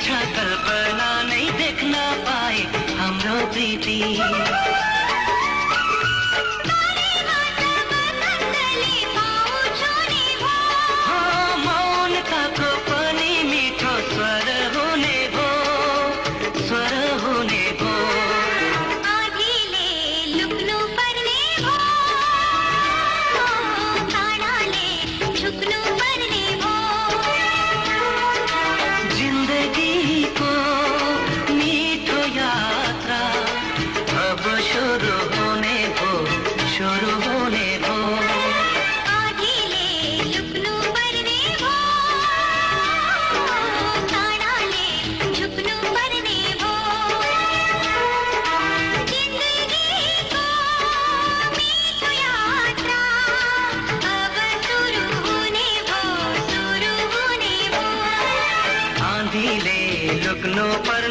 पीछा कल्पना नहीं देखना पाए हम दीदी रुकनों पर